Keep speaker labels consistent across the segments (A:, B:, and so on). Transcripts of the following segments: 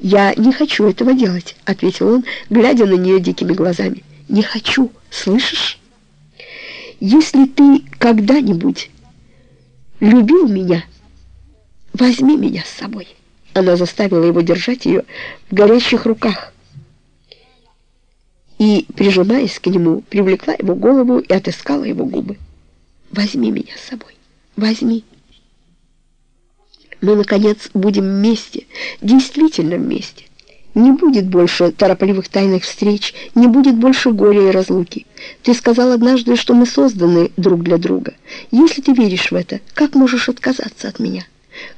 A: «Я не хочу этого делать», — ответил он, глядя на нее дикими глазами. «Не хочу, слышишь? Если ты когда-нибудь любил меня, возьми меня с собой». Она заставила его держать ее в горящих руках и, прижимаясь к нему, привлекла его голову и отыскала его губы. «Возьми меня с собой, возьми». Мы, наконец, будем вместе, действительно вместе. Не будет больше торопливых тайных встреч, не будет больше горя и разлуки. Ты сказал однажды, что мы созданы друг для друга. Если ты веришь в это, как можешь отказаться от меня?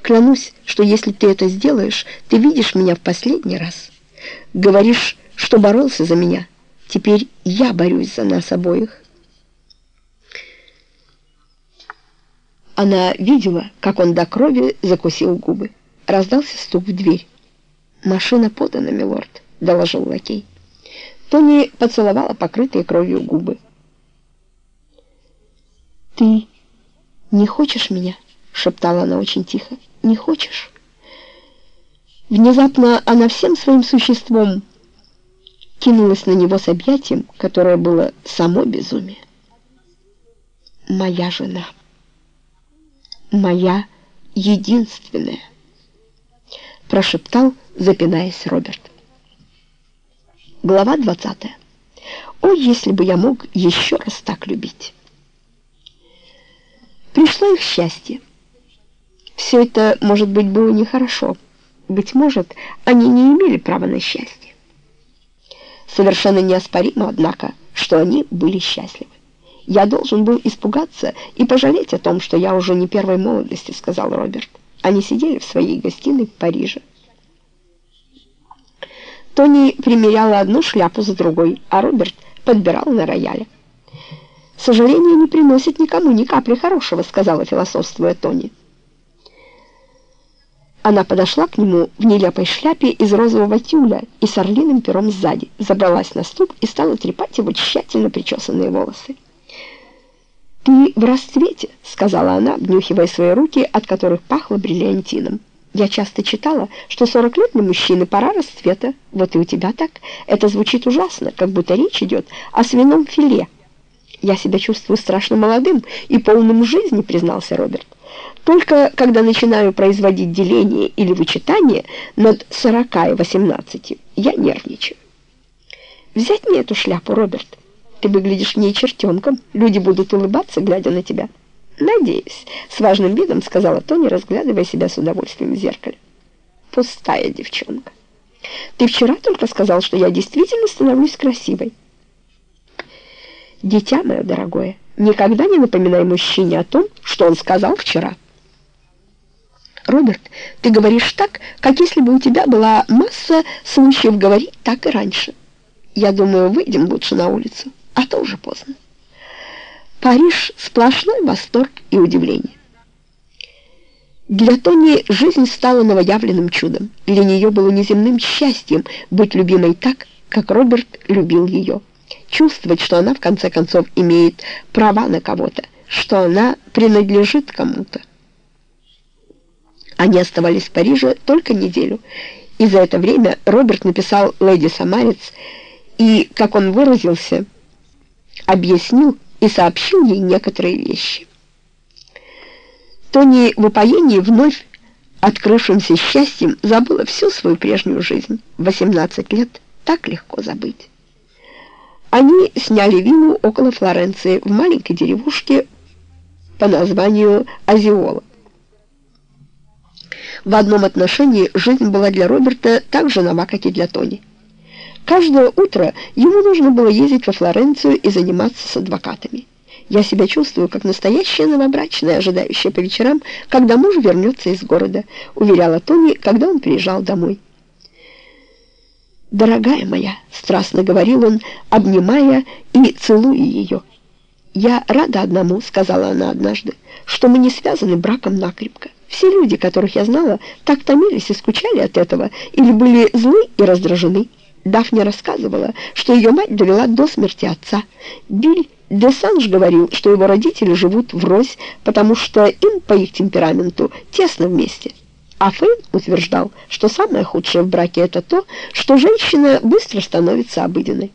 A: Клянусь, что если ты это сделаешь, ты видишь меня в последний раз. Говоришь, что боролся за меня. Теперь я борюсь за нас обоих. Она видела, как он до крови закусил губы. Раздался стук в дверь. «Машина подана, милорд», — доложил лакей. Тони поцеловала покрытые кровью губы. «Ты не хочешь меня?» — шептала она очень тихо. «Не хочешь?» Внезапно она всем своим существом кинулась на него с объятием, которое было само безумие. «Моя жена» моя единственная», — прошептал, запинаясь Роберт. Глава 20. «О, если бы я мог еще раз так любить!» Пришло их счастье. Все это, может быть, было нехорошо. Быть может, они не имели права на счастье. Совершенно неоспоримо, однако, что они были счастливы. «Я должен был испугаться и пожалеть о том, что я уже не первой молодости», — сказал Роберт. Они сидели в своей гостиной в Париже. Тони примеряла одну шляпу за другой, а Роберт подбирал на рояле. «Сожаление не приносит никому ни капли хорошего», — сказала философствуя Тони. Она подошла к нему в нелепой шляпе из розового тюля и с орлиным пером сзади, забралась на ступ и стала трепать его тщательно причесанные волосы. «Ты в расцвете», — сказала она, обнюхивая свои руки, от которых пахло бриллиантином. «Я часто читала, что сорок лет для мужчины пора расцвета. Вот и у тебя так. Это звучит ужасно, как будто речь идет о свином филе». «Я себя чувствую страшно молодым и полным жизни», — признался Роберт. «Только когда начинаю производить деление или вычитание над сорока и восемнадцати, я нервничаю». «Взять мне эту шляпу, Роберт?» Ты выглядишь в ней чертенком. Люди будут улыбаться, глядя на тебя. Надеюсь, с важным видом сказала Тони, разглядывая себя с удовольствием в зеркале. Пустая девчонка. Ты вчера только сказал, что я действительно становлюсь красивой. Дитя мое дорогое, никогда не напоминай мужчине о том, что он сказал вчера. Роберт, ты говоришь так, как если бы у тебя была масса случаев говорить так и раньше. Я думаю, выйдем лучше на улицу а то уже поздно. Париж — сплошной восторг и удивление. Для Тони жизнь стала новоявленным чудом. Для нее было неземным счастьем быть любимой так, как Роберт любил ее. Чувствовать, что она в конце концов имеет права на кого-то, что она принадлежит кому-то. Они оставались в Париже только неделю, и за это время Роберт написал леди Самарец и, как он выразился, объяснил и сообщил ей некоторые вещи. Тони в упоении вновь открывшимся счастьем забыла всю свою прежнюю жизнь. 18 лет так легко забыть. Они сняли виллу около Флоренции в маленькой деревушке по названию Азиола. В одном отношении жизнь была для Роберта так же нова, как и для Тони. Каждое утро ему нужно было ездить во Флоренцию и заниматься с адвокатами. Я себя чувствую, как настоящая новобрачная, ожидающая по вечерам, когда муж вернется из города, уверяла Тони, когда он приезжал домой. «Дорогая моя», — страстно говорил он, обнимая и целуя ее. «Я рада одному», — сказала она однажды, — «что мы не связаны браком накрепко. Все люди, которых я знала, так томились и скучали от этого, или были злы и раздражены». Дафня рассказывала, что ее мать довела до смерти отца. Биль де Санж говорил, что его родители живут врозь, потому что им, по их темпераменту, тесно вместе. А Фейн утверждал, что самое худшее в браке это то, что женщина быстро становится обыденной.